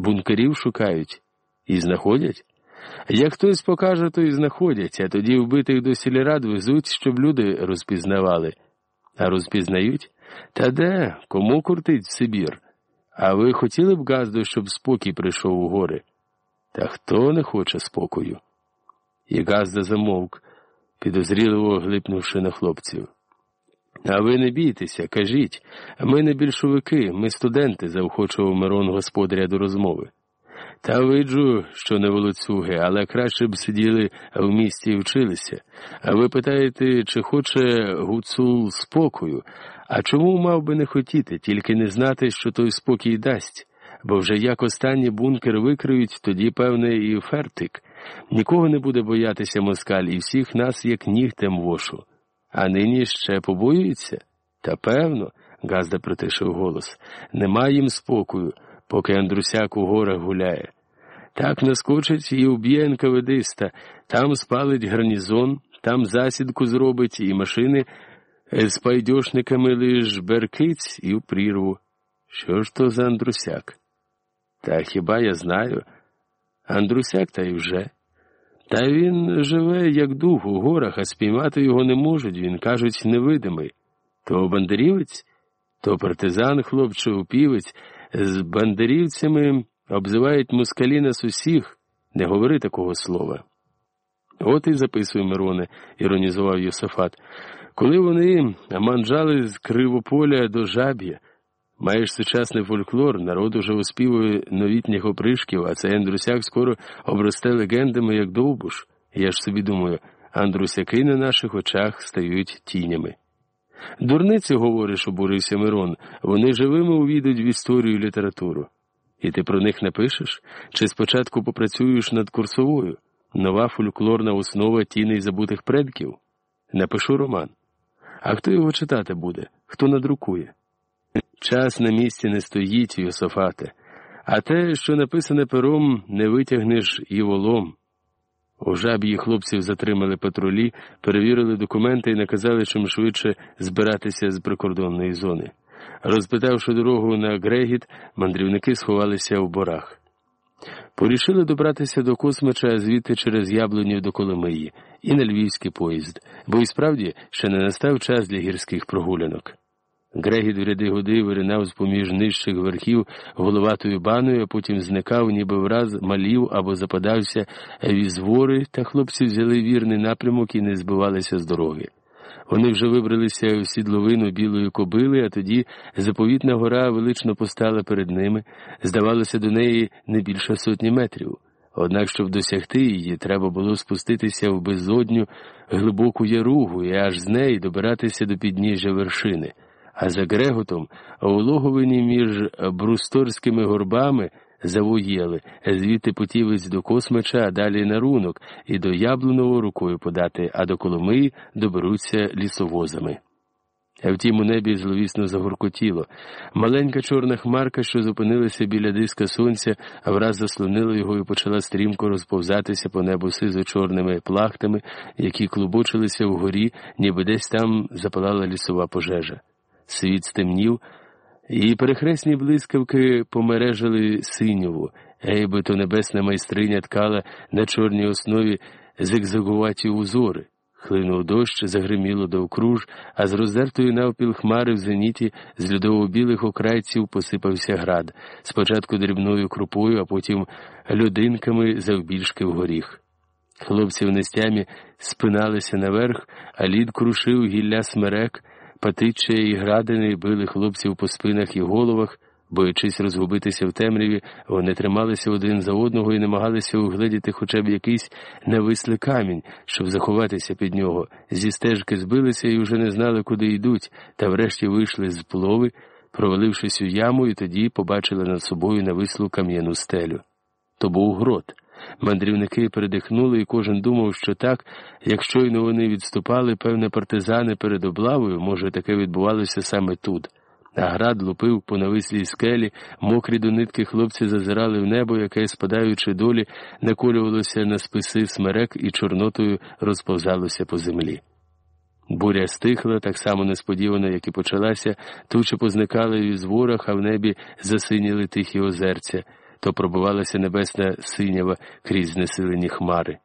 Бункерів шукають і знаходять. Як хтось покаже, то і знаходять, а тоді вбитих до сільрад везуть, щоб люди розпізнавали. А розпізнають? Та де? Кому куртить Сибір? А ви хотіли б, Газду, щоб спокій прийшов у гори? Та хто не хоче спокою? І Газда замовк, підозріливо глипнувши на хлопців. А ви не бійтеся, кажіть, ми не більшовики, ми студенти, заохочував Мирон господаря до розмови. Та виджу, що не волоцюги, але краще б сиділи в місті і вчилися. А ви питаєте, чи хоче гуцул спокою? А чому мав би не хотіти, тільки не знати, що той спокій дасть? Бо вже як останній бункер викриють, тоді, певне, і фертик. Нікого не буде боятися москаль, і всіх нас, як нігтем вошу. А нині ще побоюються? Та певно, Газда притишив голос. Нема їм спокою поки Андрусяк у горах гуляє. Так наскочить і уб'є НКВДиста, там спалить гарнізон, там засідку зробить і машини з пайдьошниками лиш беркиць і в прірву. Що ж то за Андрусяк? Та хіба я знаю? Андрусяк та й вже. Та він живе, як дух у горах, а спіймати його не можуть, він, кажуть, невидимий. То бандерівець, то партизан, хлопче, упівець, з бандерівцями обзивають москалі нас усіх, не говори такого слова. От і записує Мироне, іронізував Йосифат. Коли вони манжали з Кривополя до жаб'я, маєш сучасний фольклор, народ уже оспівує новітніх опришків, а цей Андрусяк скоро обросте легендами, як довбуш. Я ж собі думаю, Андрусяки на наших очах стають тінями. Дурниці, говориш, обурився Мирон, вони живими увійдуть в історію і літературу. І ти про них напишеш? Чи спочатку попрацюєш над курсовою? Нова фольклорна основа тіней забутих предків? Напишу роман. А хто його читати буде? Хто надрукує? Час на місці не стоїть, Йософате, а те, що написане пером, не витягнеш і волом. У жаб'ї хлопців затримали патрулі, перевірили документи і наказали чим швидше збиратися з прикордонної зони. Розпитавши дорогу на Грегіт, мандрівники сховалися в борах. Порішили добратися до Космича, звідти через яблунів до Коломиї і на львівський поїзд, бо і справді ще не настав час для гірських прогулянок. Грегіт в ряди годи виринав з поміж нижчих верхів головатою баною, а потім зникав, ніби враз малів або западався візвори, та хлопці взяли вірний напрямок і не збивалися з дороги. Вони вже вибралися в сідловину білої кобили, а тоді заповітна гора велично постала перед ними, здавалося, до неї не більше сотні метрів. Однак, щоб досягти її, треба було спуститися в безодню глибоку яругу і аж з неї добиратися до підніжжя вершини а за Греготом у логовині між брусторськими горбами завоєли, звідти путівець до космича, а далі на рунок, і до Яблуного рукою подати, а до Коломиї доберуться лісовозами. Втім, у небі зловісно загоркотіло. Маленька чорна хмарка, що зупинилася біля диска сонця, враз заслонила його і почала стрімко розповзатися по небу сизо чорними плахтами, які клубочилися вгорі, ніби десь там запалала лісова пожежа. Світ стемнів, і перехресні блискавки помережили синьову, гейби то небесна майстриня ткала на чорній основі зигзагуваті узори. Хлинув дощ, загриміло довкруж, а з роздертої навпіл хмари в зеніті з льодово-білих окрайців посипався град, спочатку дрібною крупою, а потім людинками завбільшки в горіх. Хлопці в нестямі спиналися наверх, а лід крушив гілля смерек. Патиччя і градини били хлопців по спинах і головах, боячись розгубитися в темряві, вони трималися один за одного і намагалися угледіти хоча б якийсь навислий камінь, щоб заховатися під нього. Зі стежки збилися і вже не знали, куди йдуть, та врешті вийшли з плови, провалившись у яму, і тоді побачили над собою навислу кам'яну стелю. То був грот. Мандрівники передихнули, і кожен думав, що так, як щойно вони відступали, певне партизани перед облавою, може, таке відбувалося саме тут. А град лупив по навислій скелі, мокрі до нитки хлопці зазирали в небо, яке, спадаючи долі, наколювалося на списи смерек і чорнотою розповзалося по землі. Буря стихла так само несподівано, як і почалася, тучі позникали в ізворах, а в небі засиніли тихі озерця. То пробувалася небесна синява крізь знесилені хмари.